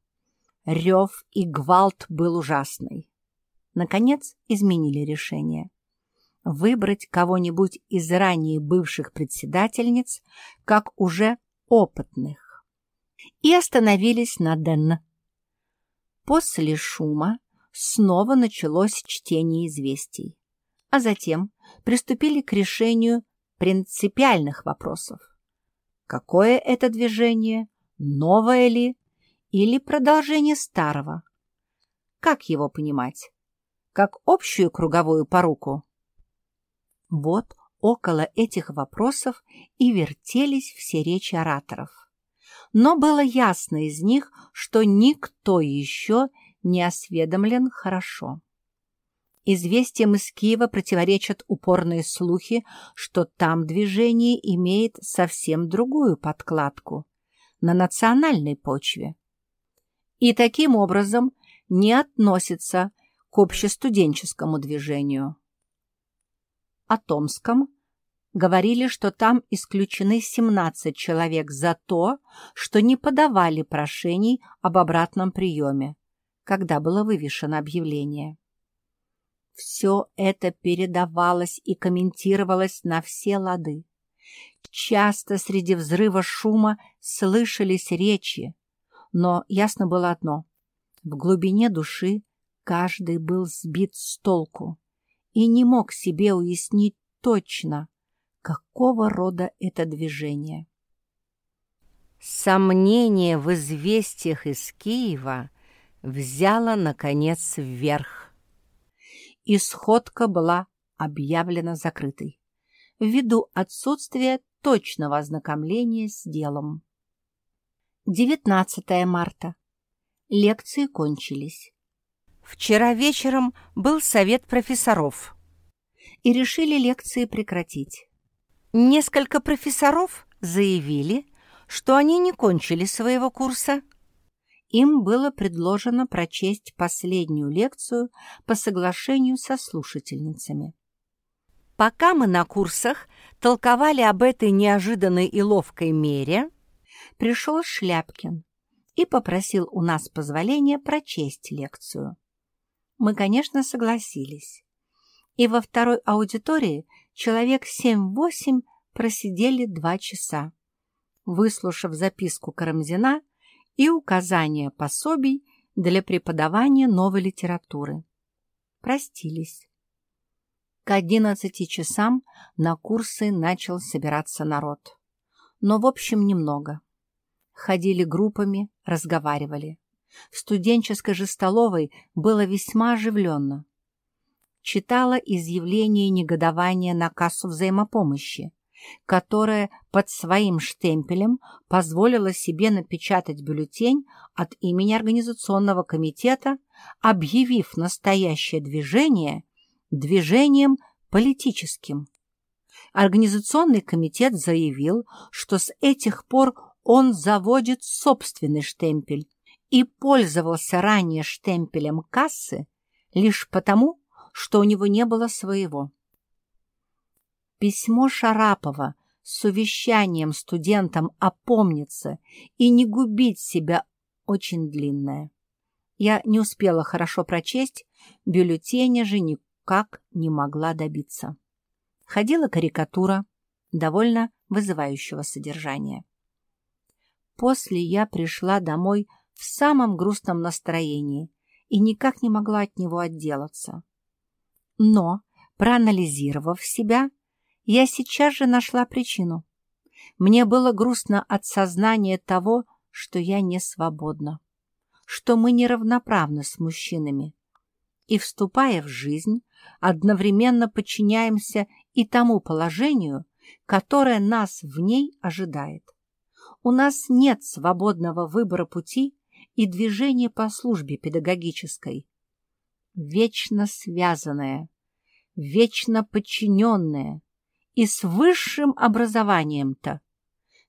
Рев и гвалт был ужасный. Наконец изменили решение. Выбрать кого-нибудь из ранее бывших председательниц, как уже опытных. И остановились на Ден. После шума снова началось чтение известий, а затем приступили к решению принципиальных вопросов. Какое это движение, Новое ли или продолжение старого? Как его понимать? Как общую круговую поруку? Вот около этих вопросов и вертелись все речи ораторов. Но было ясно из них, что никто еще не осведомлен хорошо. Известиям из Киева противоречат упорные слухи, что там движение имеет совсем другую подкладку на национальной почве и таким образом не относится к общестуденческому движению. О Томском говорили, что там исключены 17 человек за то, что не подавали прошений об обратном приеме, когда было вывешено объявление. Все это передавалось и комментировалось на все лады. Часто среди взрыва шума слышались речи, но ясно было одно — в глубине души каждый был сбит с толку и не мог себе уяснить точно, какого рода это движение. Сомнение в известиях из Киева взяло, наконец, вверх. Исходка была объявлена закрытой ввиду отсутствия точного ознакомления с делом. 19 марта. Лекции кончились. Вчера вечером был совет профессоров. И решили лекции прекратить. Несколько профессоров заявили, что они не кончили своего курса. Им было предложено прочесть последнюю лекцию по соглашению со слушательницами. Пока мы на курсах толковали об этой неожиданной и ловкой мере, пришел Шляпкин и попросил у нас позволения прочесть лекцию. Мы, конечно, согласились. И во второй аудитории человек семь-восемь просидели два часа, выслушав записку Карамзина и указания пособий для преподавания новой литературы. Простились. К одиннадцати часам на курсы начал собираться народ. Но, в общем, немного. Ходили группами, разговаривали. В студенческой же столовой было весьма оживленно. Читала изъявление негодования на кассу взаимопомощи, которая под своим штемпелем позволила себе напечатать бюллетень от имени Организационного комитета, объявив настоящее движение – движением политическим. Организационный комитет заявил, что с этих пор он заводит собственный штемпель и пользовался ранее штемпелем кассы лишь потому, что у него не было своего. Письмо Шарапова с увещанием студентам опомниться и не губить себя очень длинное. Я не успела хорошо прочесть, бюллетеня же ни как не могла добиться. Ходила карикатура, довольно вызывающего содержания. После я пришла домой в самом грустном настроении и никак не могла от него отделаться. Но, проанализировав себя, я сейчас же нашла причину. Мне было грустно от сознания того, что я не свободна, что мы неравноправны с мужчинами. И, вступая в жизнь, одновременно подчиняемся и тому положению, которое нас в ней ожидает. У нас нет свободного выбора пути и движения по службе педагогической. Вечно связанное, вечно подчиненное и с высшим образованием-то.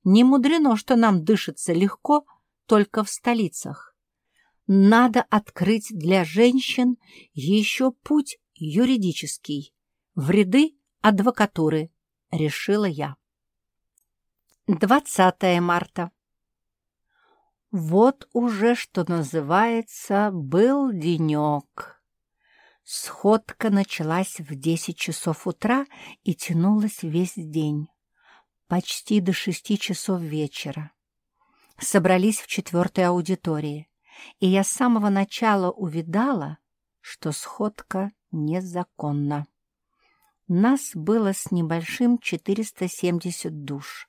Не мудрено, что нам дышится легко только в столицах. Надо открыть для женщин еще путь юридический, в ряды адвокатуры, решила я. 20 марта. Вот уже, что называется, был денек. Сходка началась в десять часов утра и тянулась весь день, почти до шести часов вечера. Собрались в четвертой аудитории, и я с самого начала увидала, что сходка незаконно. Нас было с небольшим 470 душ.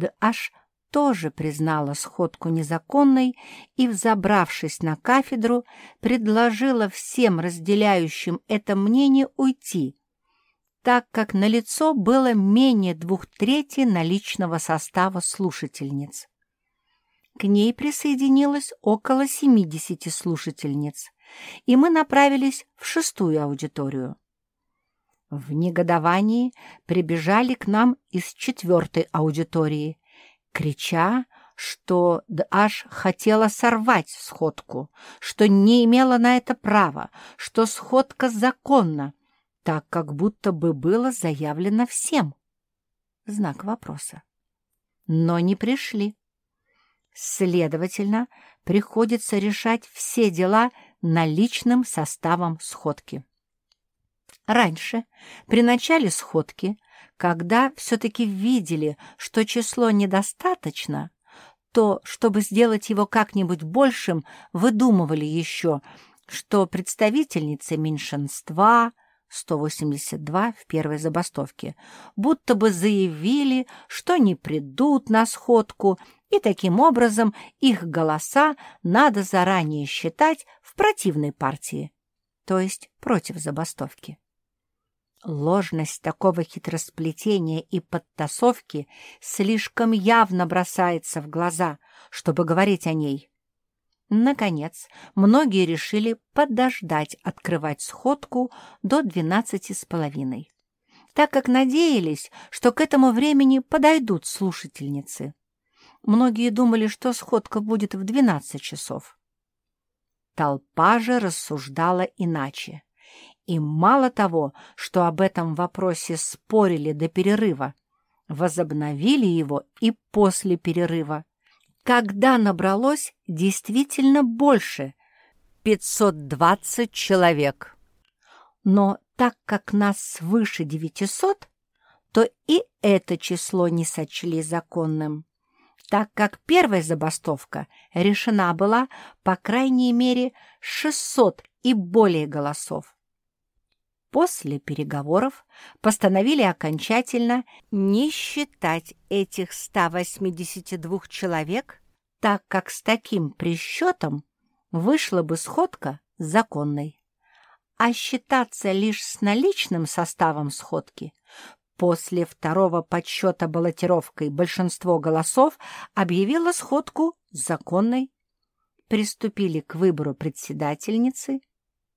Да аж тоже признала сходку незаконной и, взобравшись на кафедру, предложила всем разделяющим это мнение уйти, так как на лицо было менее двух третей наличного состава слушательниц. К ней присоединилось около 70 слушательниц, и мы направились в шестую аудиторию. В негодовании прибежали к нам из четвертой аудитории, крича, что аж хотела сорвать сходку, что не имела на это права, что сходка законна, так как будто бы было заявлено всем. Знак вопроса. Но не пришли. Следовательно, приходится решать все дела наличным составом сходки. Раньше, при начале сходки, когда все-таки видели, что число недостаточно, то, чтобы сделать его как-нибудь большим, выдумывали еще, что представительницы меньшинства, 182 в первой забастовке, будто бы заявили, что не придут на сходку, и таким образом их голоса надо заранее считать в противной партии, то есть против забастовки. Ложность такого хитросплетения и подтасовки слишком явно бросается в глаза, чтобы говорить о ней. Наконец, многие решили подождать открывать сходку до двенадцати с половиной, так как надеялись, что к этому времени подойдут слушательницы. Многие думали, что сходка будет в двенадцать часов. Толпа же рассуждала иначе. И мало того, что об этом вопросе спорили до перерыва, возобновили его и после перерыва, когда набралось действительно больше — 520 человек. Но так как нас свыше 900, то и это число не сочли законным, так как первая забастовка решена была, по крайней мере, 600 и более голосов. После переговоров постановили окончательно не считать этих 182 человек, так как с таким присчетом вышла бы сходка законной, а считаться лишь с наличным составом сходки после второго подсчета баллотировкой большинство голосов объявило сходку законной. Приступили к выбору председательницы,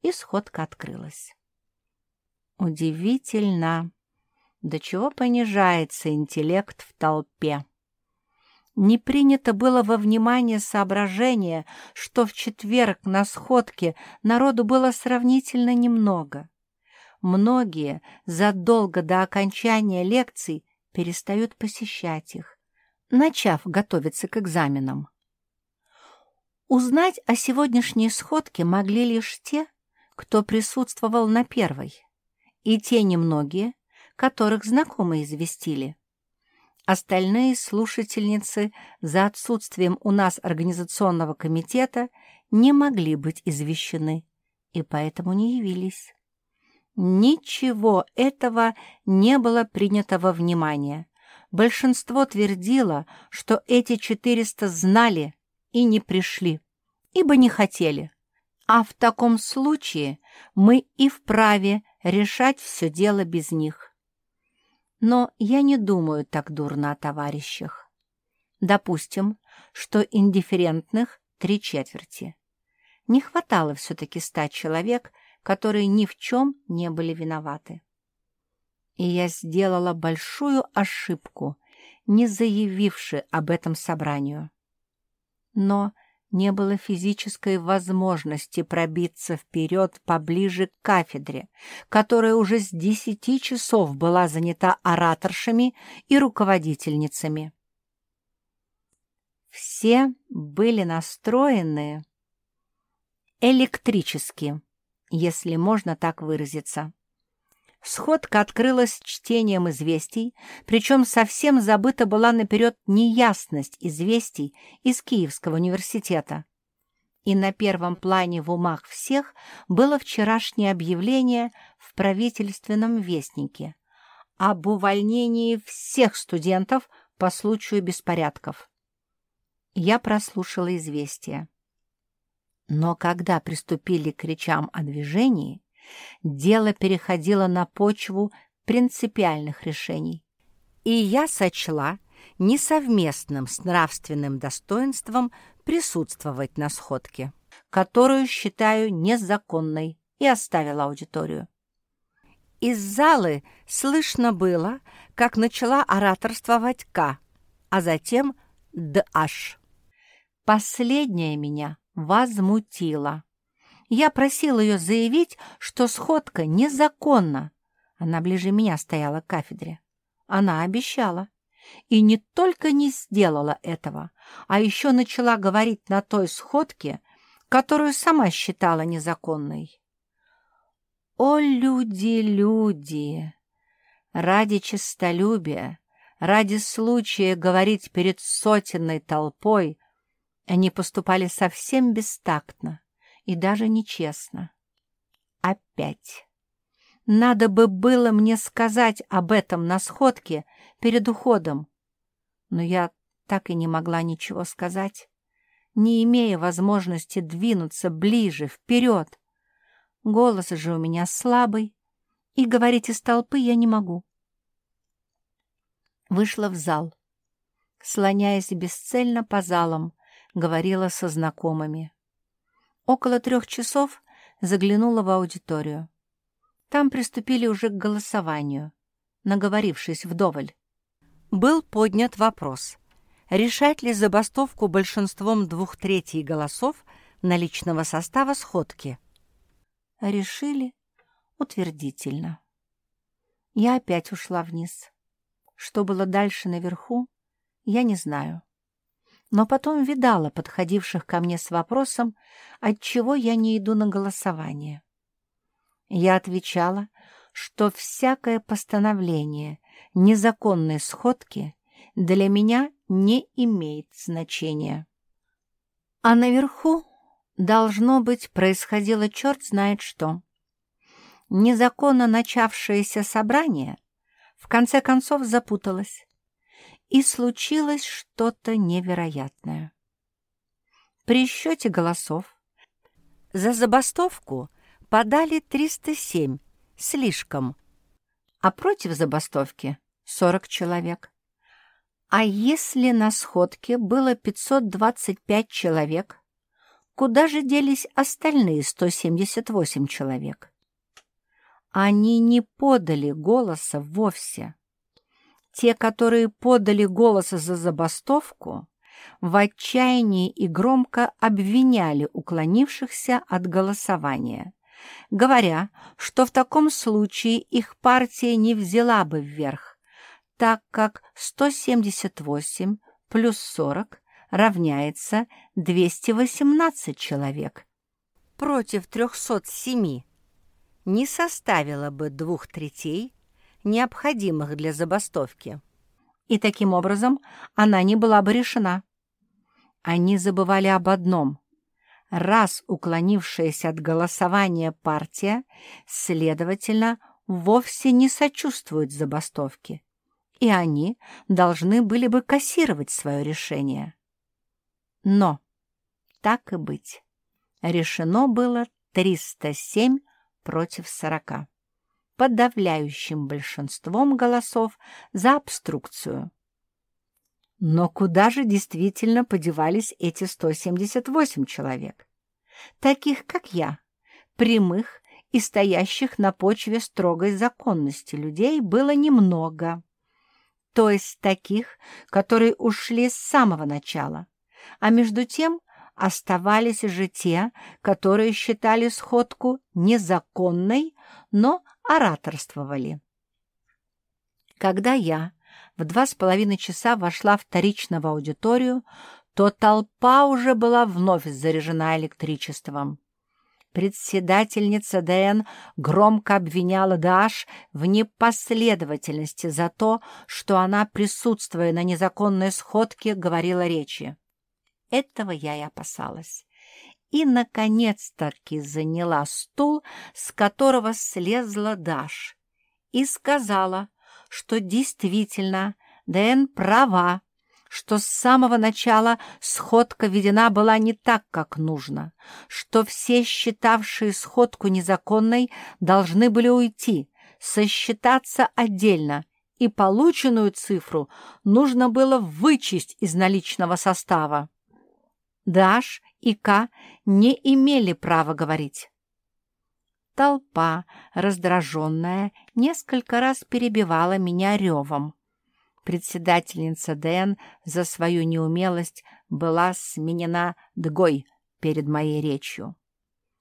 и сходка открылась. Удивительно, до чего понижается интеллект в толпе. Не принято было во внимание соображение, что в четверг на сходке народу было сравнительно немного. Многие задолго до окончания лекций перестают посещать их, начав готовиться к экзаменам. Узнать о сегодняшней сходке могли лишь те, кто присутствовал на первой и те немногие, которых знакомые известили. Остальные слушательницы за отсутствием у нас организационного комитета не могли быть извещены и поэтому не явились. Ничего этого не было принято во внимание. Большинство твердило, что эти четыреста знали и не пришли, ибо не хотели. А в таком случае мы и вправе решать все дело без них. Но я не думаю так дурно о товарищах. Допустим, что индифферентных три четверти. Не хватало все-таки ста человек, которые ни в чем не были виноваты. И я сделала большую ошибку, не заявивши об этом собранию. Но не было физической возможности пробиться вперед поближе к кафедре, которая уже с десяти часов была занята ораторшами и руководительницами. Все были настроены электрически, если можно так выразиться. Сходка открылась чтением известий, причем совсем забыта была наперед неясность известий из Киевского университета. И на первом плане в умах всех было вчерашнее объявление в правительственном вестнике об увольнении всех студентов по случаю беспорядков. Я прослушала известие. Но когда приступили к речам о движении, дело переходило на почву принципиальных решений. И я сочла несовместным с нравственным достоинством присутствовать на сходке, которую считаю незаконной, и оставила аудиторию. Из залы слышно было, как начала ораторствовать К, а затем Д.H. Последняя меня возмутило. Я просил ее заявить, что сходка незаконна. Она ближе меня стояла к кафедре. Она обещала. И не только не сделала этого, а еще начала говорить на той сходке, которую сама считала незаконной. О, люди, люди! Ради честолюбия, ради случая говорить перед сотенной толпой, они поступали совсем бестактно и даже нечестно. Опять. Надо бы было мне сказать об этом на сходке перед уходом, но я так и не могла ничего сказать, не имея возможности двинуться ближе, вперед. Голос же у меня слабый, и говорить из толпы я не могу. Вышла в зал. Слоняясь бесцельно по залам, говорила со знакомыми. Около трех часов заглянула в аудиторию. Там приступили уже к голосованию, наговорившись вдоволь. Был поднят вопрос, решать ли забастовку большинством двух третей голосов наличного состава сходки. Решили утвердительно. Я опять ушла вниз. Что было дальше наверху, я не знаю. Но потом видала подходивших ко мне с вопросом, отчего я не иду на голосование. Я отвечала, что всякое постановление незаконной сходки для меня не имеет значения. А наверху, должно быть, происходило черт знает что. Незаконно начавшееся собрание в конце концов запуталось, и случилось что-то невероятное. При счете голосов за забастовку подали 307, слишком, а против забастовки 40 человек. А если на сходке было 525 человек, куда же делись остальные 178 человек? Они не подали голоса вовсе. Те, которые подали голоса за забастовку, в отчаянии и громко обвиняли уклонившихся от голосования, говоря, что в таком случае их партия не взяла бы вверх, так как 178 плюс 40 равняется 218 человек. Против 307 не составило бы двух третей, необходимых для забастовки. И таким образом она не была бы решена. Они забывали об одном. Раз уклонившаяся от голосования партия, следовательно, вовсе не сочувствует забастовке, и они должны были бы кассировать свое решение. Но, так и быть, решено было 307 против 40, подавляющим большинством голосов за обструкцию. Но куда же действительно подевались эти 178 человек? Таких, как я, прямых и стоящих на почве строгой законности людей было немного. То есть таких, которые ушли с самого начала, а между тем оставались же те, которые считали сходку незаконной, но ораторствовали. Когда я в два с половиной часа вошла вторично в аудиторию, то толпа уже была вновь заряжена электричеством. Председательница ДН громко обвиняла Даш в непоследовательности за то, что она, присутствуя на незаконной сходке, говорила речи. Этого я и опасалась. И, наконец-таки, заняла стул, с которого слезла Даш, и сказала, что действительно Дэн права, что с самого начала сходка ведена была не так, как нужно, что все, считавшие сходку незаконной, должны были уйти, сосчитаться отдельно, и полученную цифру нужно было вычесть из наличного состава. Даш и К не имели права говорить. Толпа, раздраженная, несколько раз перебивала меня ревом. Председательница Дэн за свою неумелость была сменена дгой перед моей речью.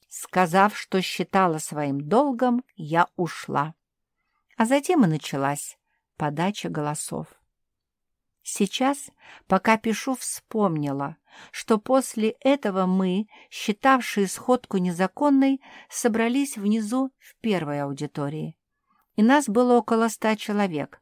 Сказав, что считала своим долгом, я ушла. А затем и началась подача голосов. Сейчас, пока пишу, вспомнила, что после этого мы, считавшие сходку незаконной, собрались внизу в первой аудитории и нас было около ста человек.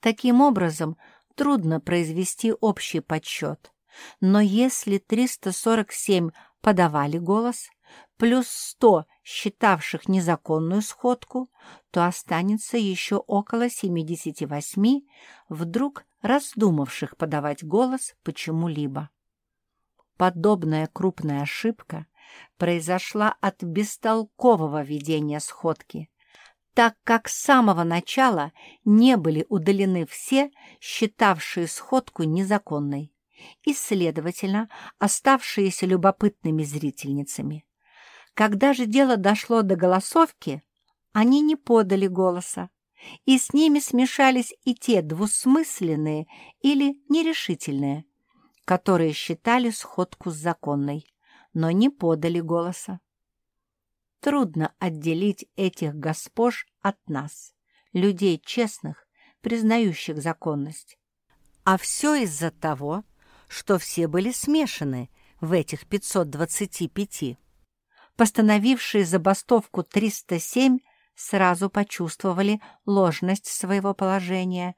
Таким образом, трудно произвести общий подсчет, но если 347 подавали голос, плюс 100 считавших незаконную сходку, то останется еще около 78 вдруг раздумавших подавать голос почему-либо. Подобная крупная ошибка произошла от бестолкового ведения сходки, так как с самого начала не были удалены все, считавшие сходку незаконной, и, следовательно, оставшиеся любопытными зрительницами. Когда же дело дошло до голосовки, они не подали голоса, и с ними смешались и те двусмысленные или нерешительные, которые считали сходку законной, но не подали голоса. Трудно отделить этих госпож от нас, людей честных, признающих законность. А все из-за того, что все были смешаны в этих 525. Постановившие забастовку 307 сразу почувствовали ложность своего положения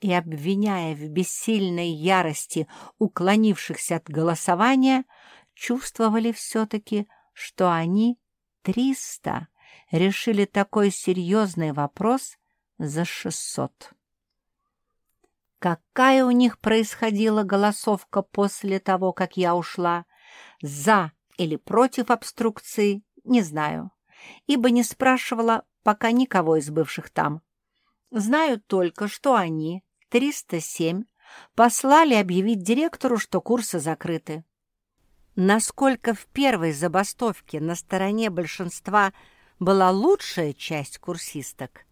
и, обвиняя в бессильной ярости уклонившихся от голосования, чувствовали все-таки, что они, 300, решили такой серьезный вопрос за 600. Какая у них происходила голосовка после того, как я ушла? За или против обструкции, не знаю ибо не спрашивала пока никого из бывших там. Знаю только, что они, 307, послали объявить директору, что курсы закрыты. Насколько в первой забастовке на стороне большинства была лучшая часть курсисток,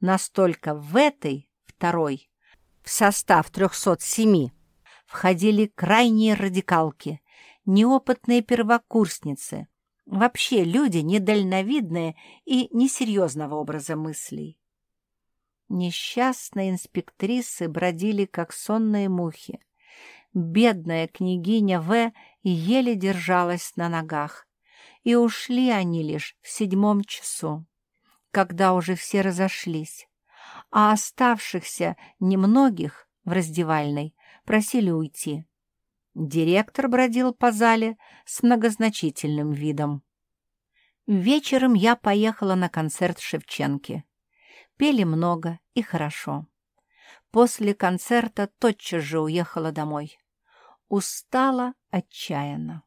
настолько в этой, второй, в состав 307 входили крайние радикалки, неопытные первокурсницы, Вообще люди недальновидные и несерьезного образа мыслей. Несчастные инспектрисы бродили, как сонные мухи. Бедная княгиня В. еле держалась на ногах. И ушли они лишь в седьмом часу, когда уже все разошлись. А оставшихся немногих в раздевальной просили уйти. Директор бродил по зале с многозначительным видом. Вечером я поехала на концерт Шевченки. Пели много и хорошо. После концерта тотчас же уехала домой. Устала отчаянно.